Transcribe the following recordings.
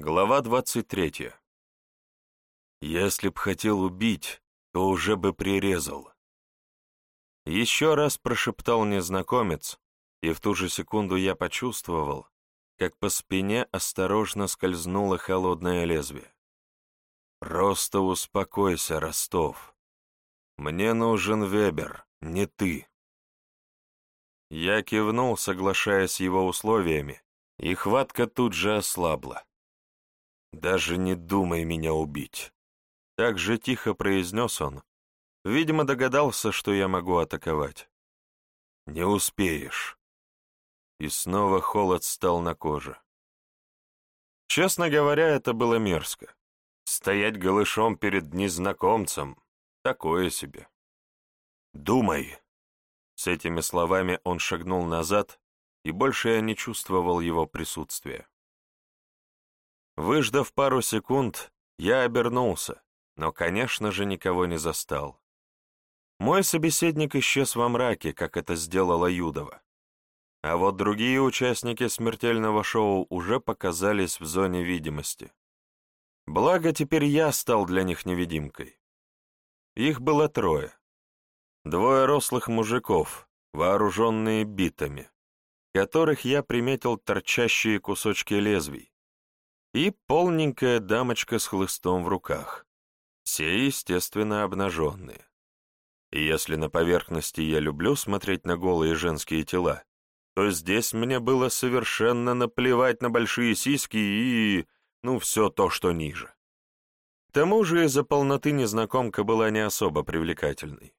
Глава двадцать третья. Если б хотел убить, то уже бы прирезал. Еще раз прошептал незнакомец, и в ту же секунду я почувствовал, как по спине осторожно скользнуло холодное лезвие. «Просто успокойся, Ростов. Мне нужен Вебер, не ты». Я кивнул, соглашаясь с его условиями, и хватка тут же ослабла. «Даже не думай меня убить!» Так же тихо произнес он. Видимо, догадался, что я могу атаковать. «Не успеешь!» И снова холод стал на коже. Честно говоря, это было мерзко. Стоять голышом перед незнакомцем — такое себе. «Думай!» С этими словами он шагнул назад, и больше я не чувствовал его присутствия. Выждав пару секунд, я обернулся, но, конечно же, никого не застал. Мой собеседник исчез во мраке, как это сделала Юдова. А вот другие участники смертельного шоу уже показались в зоне видимости. Благо, теперь я стал для них невидимкой. Их было трое. Двое рослых мужиков, вооруженные битами, которых я приметил торчащие кусочки лезвий, и полненькая дамочка с хлыстом в руках. Все, естественно, обнаженные. И если на поверхности я люблю смотреть на голые женские тела, то здесь мне было совершенно наплевать на большие сиськи и... ну, все то, что ниже. К тому же из-за полноты незнакомка была не особо привлекательной.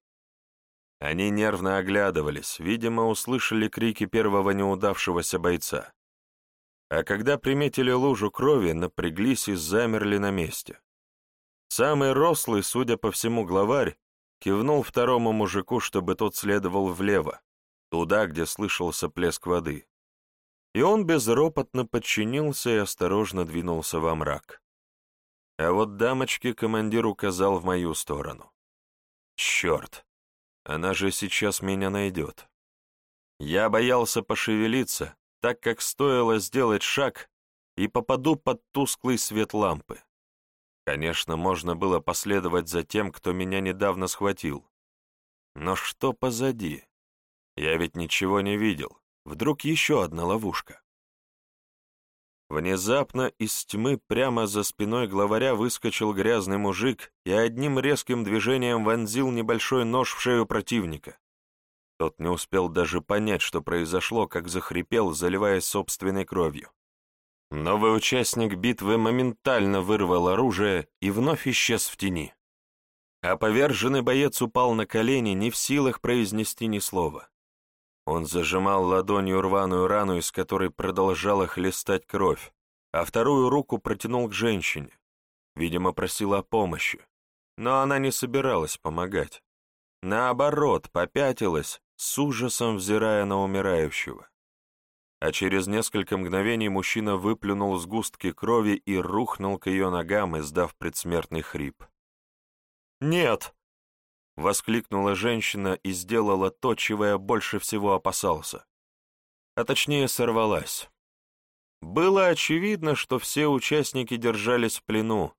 Они нервно оглядывались, видимо, услышали крики первого неудавшегося бойца а когда приметили лужу крови, напряглись и замерли на месте. Самый рослый, судя по всему, главарь, кивнул второму мужику, чтобы тот следовал влево, туда, где слышался плеск воды. И он безропотно подчинился и осторожно двинулся во мрак. А вот дамочке командир указал в мою сторону. «Черт! Она же сейчас меня найдет!» Я боялся пошевелиться, так как стоило сделать шаг и попаду под тусклый свет лампы. Конечно, можно было последовать за тем, кто меня недавно схватил. Но что позади? Я ведь ничего не видел. Вдруг еще одна ловушка? Внезапно из тьмы прямо за спиной главаря выскочил грязный мужик и одним резким движением вонзил небольшой нож в шею противника. Тот не успел даже понять, что произошло, как захрипел, заливаясь собственной кровью. Новый участник битвы моментально вырвал оружие и вновь исчез в тени. А поверженный боец упал на колени, не в силах произнести ни слова. Он зажимал ладонью рваную рану, из которой продолжала хлестать кровь, а вторую руку протянул к женщине. Видимо, просила о помощи, но она не собиралась помогать. Наоборот, попятилась, с ужасом взирая на умирающего. А через несколько мгновений мужчина выплюнул сгустки крови и рухнул к ее ногам, издав предсмертный хрип. «Нет!» — воскликнула женщина и сделала то, чего я больше всего опасался. А точнее, сорвалась. Было очевидно, что все участники держались в плену,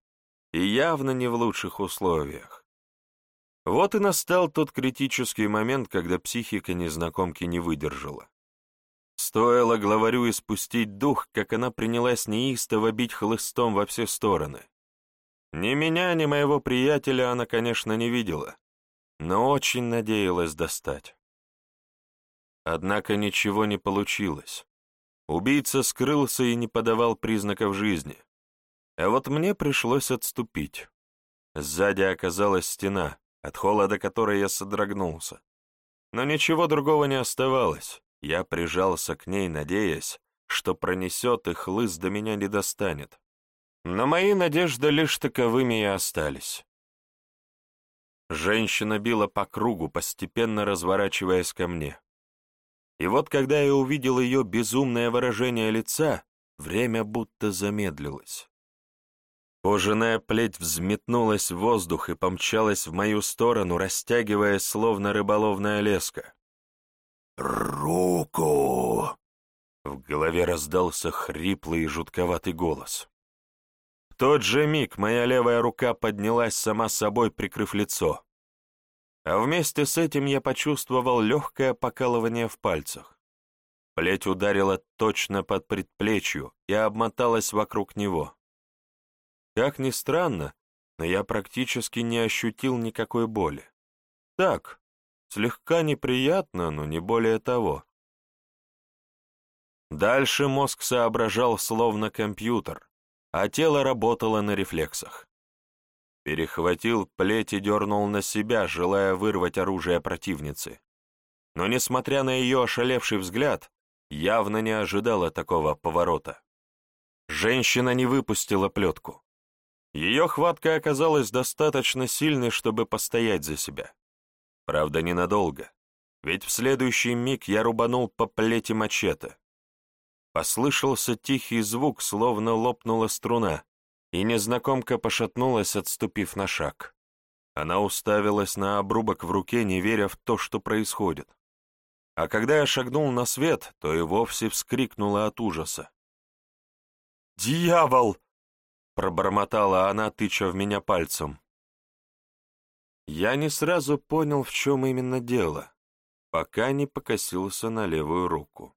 и явно не в лучших условиях. Вот и настал тот критический момент, когда психика незнакомки не выдержала. Стоило главарю испустить дух, как она принялась неистово бить хлыстом во все стороны. Ни меня, ни моего приятеля она, конечно, не видела, но очень надеялась достать. Однако ничего не получилось. Убийца скрылся и не подавал признаков жизни. А вот мне пришлось отступить. Сзади оказалась стена, от холода которой я содрогнулся. Но ничего другого не оставалось. Я прижался к ней, надеясь, что пронесет и хлыст до меня не достанет. Но мои надежды лишь таковыми и остались. Женщина била по кругу, постепенно разворачиваясь ко мне. И вот когда я увидел ее безумное выражение лица, время будто замедлилось. Кожаная плеть взметнулась в воздух и помчалась в мою сторону, растягиваясь, словно рыболовная леска. «Руку!» В голове раздался хриплый и жутковатый голос. тот же миг моя левая рука поднялась сама собой, прикрыв лицо. А вместе с этим я почувствовал легкое покалывание в пальцах. Плеть ударила точно под предплечью и обмоталась вокруг него. Как ни странно, но я практически не ощутил никакой боли. Так, слегка неприятно, но не более того. Дальше мозг соображал словно компьютер, а тело работало на рефлексах. Перехватил плеть и дернул на себя, желая вырвать оружие противницы. Но, несмотря на ее ошалевший взгляд, явно не ожидала такого поворота. Женщина не выпустила плетку. Ее хватка оказалась достаточно сильной, чтобы постоять за себя. Правда, ненадолго, ведь в следующий миг я рубанул по плети мачете. Послышался тихий звук, словно лопнула струна, и незнакомка пошатнулась, отступив на шаг. Она уставилась на обрубок в руке, не веря в то, что происходит. А когда я шагнул на свет, то и вовсе вскрикнула от ужаса. «Дьявол!» — пробормотала она, тыча в меня пальцем. Я не сразу понял, в чем именно дело, пока не покосился на левую руку.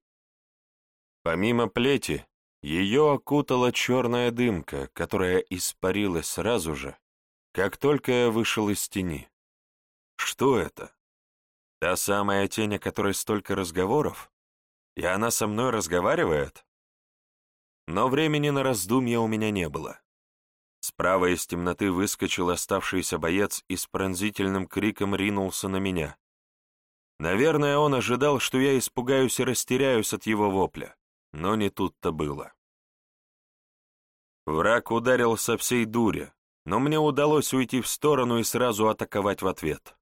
Помимо плети, ее окутала черная дымка, которая испарилась сразу же, как только я вышел из тени. Что это? Та самая тень, о которой столько разговоров? И она со мной разговаривает? Но времени на раздумья у меня не было. Справа из темноты выскочил оставшийся боец и с пронзительным криком ринулся на меня. Наверное, он ожидал, что я испугаюсь и растеряюсь от его вопля но не тут-то было. Враг ударил со всей дури, но мне удалось уйти в сторону и сразу атаковать в ответ.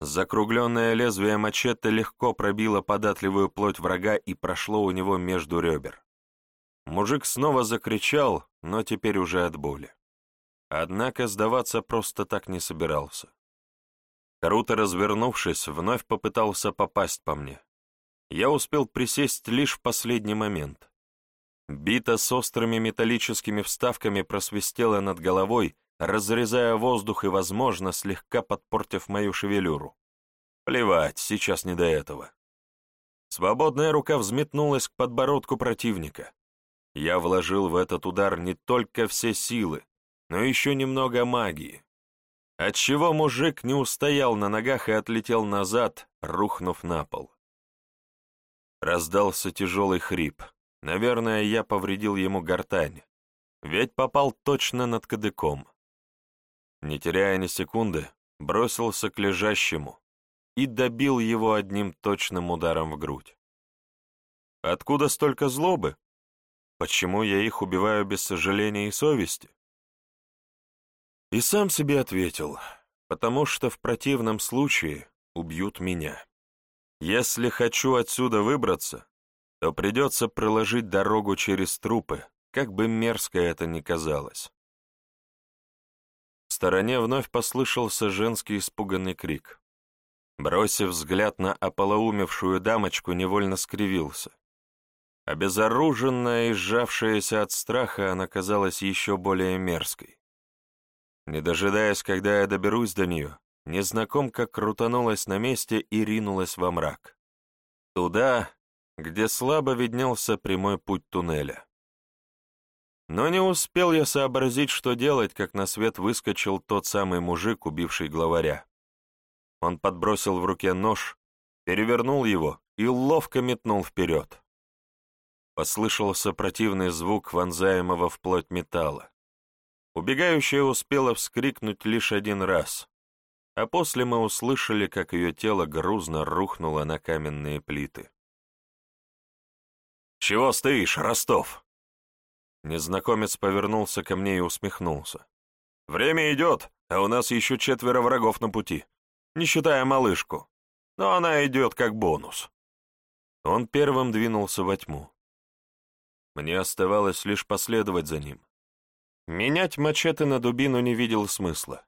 Закругленное лезвие мачете легко пробило податливую плоть врага и прошло у него между ребер. Мужик снова закричал, но теперь уже от боли. Однако сдаваться просто так не собирался. Круто развернувшись, вновь попытался попасть по мне я успел присесть лишь в последний момент. Бита с острыми металлическими вставками просвистела над головой, разрезая воздух и, возможно, слегка подпортив мою шевелюру. Плевать, сейчас не до этого. Свободная рука взметнулась к подбородку противника. Я вложил в этот удар не только все силы, но еще немного магии, отчего мужик не устоял на ногах и отлетел назад, рухнув на пол. Раздался тяжелый хрип. Наверное, я повредил ему гортань. Ведь попал точно над кадыком. Не теряя ни секунды, бросился к лежащему и добил его одним точным ударом в грудь. Откуда столько злобы? Почему я их убиваю без сожаления и совести? И сам себе ответил, потому что в противном случае убьют меня. Если хочу отсюда выбраться, то придется проложить дорогу через трупы, как бы мерзко это ни казалось. В стороне вновь послышался женский испуганный крик. Бросив взгляд на ополоумевшую дамочку, невольно скривился. Обезоруженная и сжавшаяся от страха, она казалась еще более мерзкой. Не дожидаясь, когда я доберусь до нее, незнакомка крутанулась на месте и ринулась во мрак. Туда, где слабо виднелся прямой путь туннеля. Но не успел я сообразить, что делать, как на свет выскочил тот самый мужик, убивший главаря. Он подбросил в руке нож, перевернул его и ловко метнул вперед. Послышался противный звук вонзаемого в плоть металла. Убегающая успела вскрикнуть лишь один раз, а после мы услышали, как ее тело грузно рухнуло на каменные плиты. «Чего стоишь, Ростов?» Незнакомец повернулся ко мне и усмехнулся. «Время идет, а у нас еще четверо врагов на пути, не считая малышку, но она идет как бонус». Он первым двинулся во тьму. Мне оставалось лишь последовать за ним. Менять мачете на дубину не видел смысла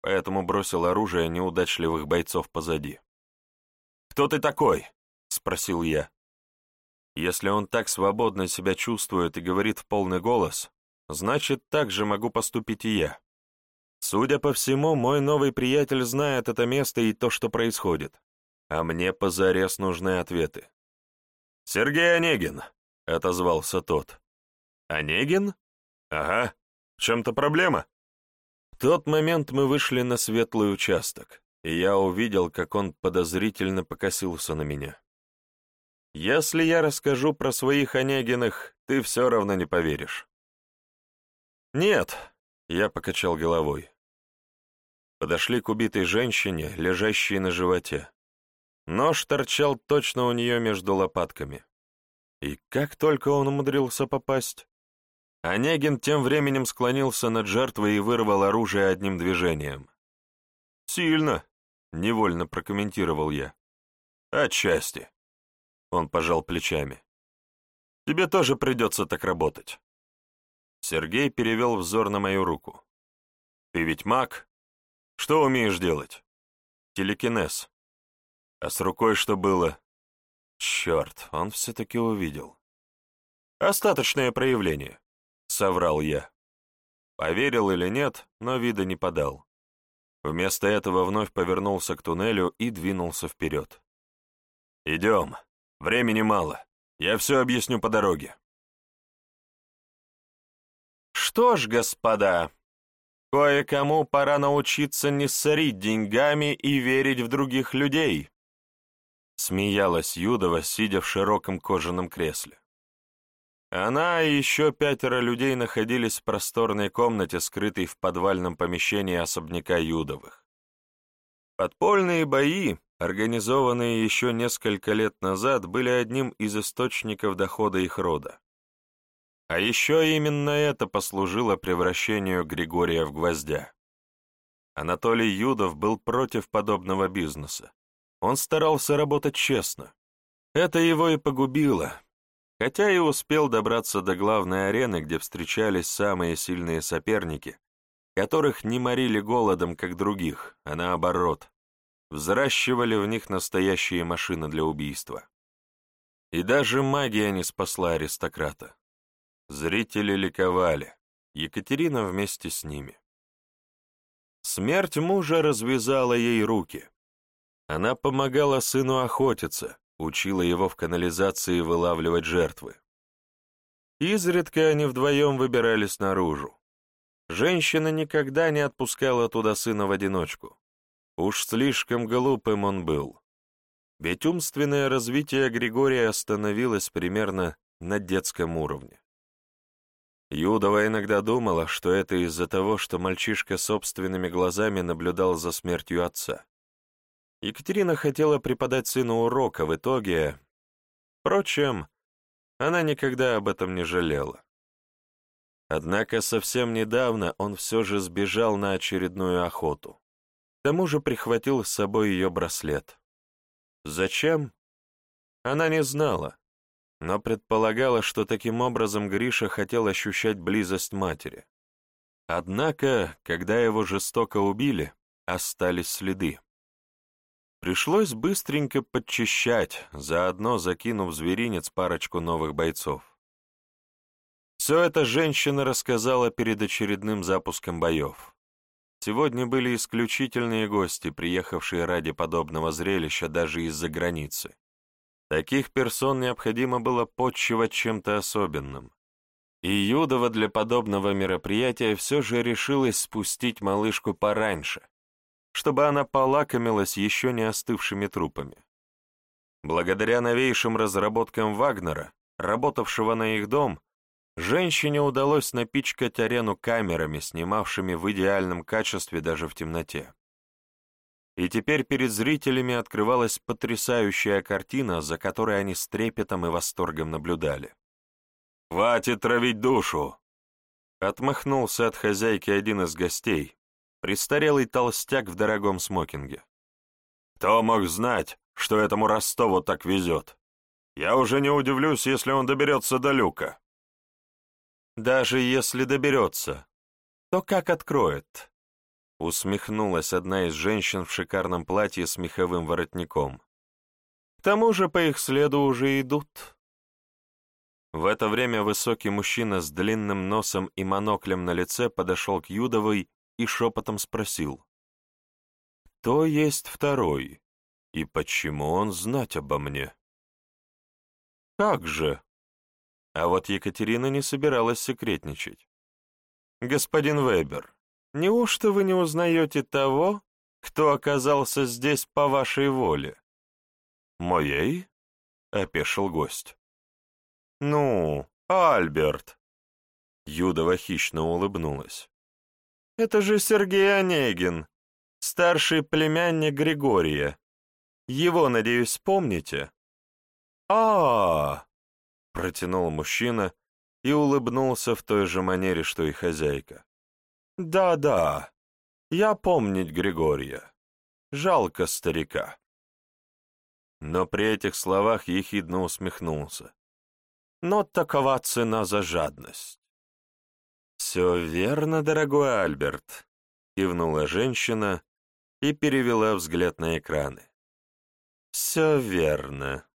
поэтому бросил оружие неудачливых бойцов позади. «Кто ты такой?» — спросил я. Если он так свободно себя чувствует и говорит в полный голос, значит, так же могу поступить и я. Судя по всему, мой новый приятель знает это место и то, что происходит. А мне позарез нужны ответы. «Сергей Онегин», — отозвался тот. «Онегин? Ага. В чем-то проблема?» В тот момент мы вышли на светлый участок, и я увидел, как он подозрительно покосился на меня. «Если я расскажу про своих Онегиных, ты все равно не поверишь». «Нет», — я покачал головой. Подошли к убитой женщине, лежащей на животе. Нож торчал точно у нее между лопатками. И как только он умудрился попасть? Онегин тем временем склонился над жертвой и вырвал оружие одним движением. «Сильно», — невольно прокомментировал я. «Отчасти», — он пожал плечами. «Тебе тоже придется так работать». Сергей перевел взор на мою руку. «Ты ведь маг?» Что умеешь делать? Телекинез. А с рукой что было? Черт, он все-таки увидел. Остаточное проявление, соврал я. Поверил или нет, но вида не подал. Вместо этого вновь повернулся к туннелю и двинулся вперед. «Идем. Времени мало. Я все объясню по дороге». «Что ж, господа», Кое-кому пора научиться не сорить деньгами и верить в других людей. Смеялась Юдова, сидя в широком кожаном кресле. Она и еще пятеро людей находились в просторной комнате, скрытой в подвальном помещении особняка Юдовых. Подпольные бои, организованные еще несколько лет назад, были одним из источников дохода их рода. А еще именно это послужило превращению Григория в гвоздя. Анатолий Юдов был против подобного бизнеса. Он старался работать честно. Это его и погубило, хотя и успел добраться до главной арены, где встречались самые сильные соперники, которых не морили голодом, как других, а наоборот, взращивали в них настоящие машины для убийства. И даже магия не спасла аристократа. Зрители ликовали, Екатерина вместе с ними. Смерть мужа развязала ей руки. Она помогала сыну охотиться, учила его в канализации вылавливать жертвы. Изредка они вдвоем выбирались наружу. Женщина никогда не отпускала туда сына в одиночку. Уж слишком глупым он был. Ведь умственное развитие Григория остановилось примерно на детском уровне. Юдова иногда думала, что это из-за того, что мальчишка собственными глазами наблюдал за смертью отца. Екатерина хотела преподать сыну урок, а в итоге... Впрочем, она никогда об этом не жалела. Однако совсем недавно он все же сбежал на очередную охоту. К тому же прихватил с собой ее браслет. Зачем? Она не знала, но предполагала, что таким образом Гриша хотел ощущать близость матери. Однако, когда его жестоко убили, остались следы. Пришлось быстренько подчищать, заодно закинув зверинец парочку новых бойцов. Все это женщина рассказала перед очередным запуском боев. Сегодня были исключительные гости, приехавшие ради подобного зрелища даже из-за границы. Таких персон необходимо было подчивать чем-то особенным. И Юдова для подобного мероприятия все же решилась спустить малышку пораньше, чтобы она полакомилась еще не остывшими трупами. Благодаря новейшим разработкам Вагнера, работавшего на их дом, женщине удалось напичкать арену камерами, снимавшими в идеальном качестве даже в темноте. И теперь перед зрителями открывалась потрясающая картина, за которой они с трепетом и восторгом наблюдали. «Хватит травить душу!» Отмахнулся от хозяйки один из гостей, престарелый толстяк в дорогом смокинге. «Кто мог знать, что этому Ростову так везет? Я уже не удивлюсь, если он доберется до люка». «Даже если доберется, то как откроет?» Усмехнулась одна из женщин в шикарном платье с меховым воротником. К тому же по их следу уже идут. В это время высокий мужчина с длинным носом и моноклем на лице подошел к Юдовой и шепотом спросил. «Кто есть второй? И почему он знать обо мне?» «Как же?» А вот Екатерина не собиралась секретничать. «Господин Вебер, неужто вы не узнаете того, кто оказался здесь по вашей воле?» «Моей?» — опешил гость. «Ну, Альберт!» Юдова хищно улыбнулась. «Это же Сергей Онегин, старший племянник Григория. Его, надеюсь, помните?» а, протянул мужчина и улыбнулся в той же манере, что и хозяйка. «Да-да, я помнить Григория. Жалко старика». Но при этих словах ехидно усмехнулся но такова цена за жадность. «Все верно, дорогой Альберт», — кивнула женщина и перевела взгляд на экраны. «Все верно.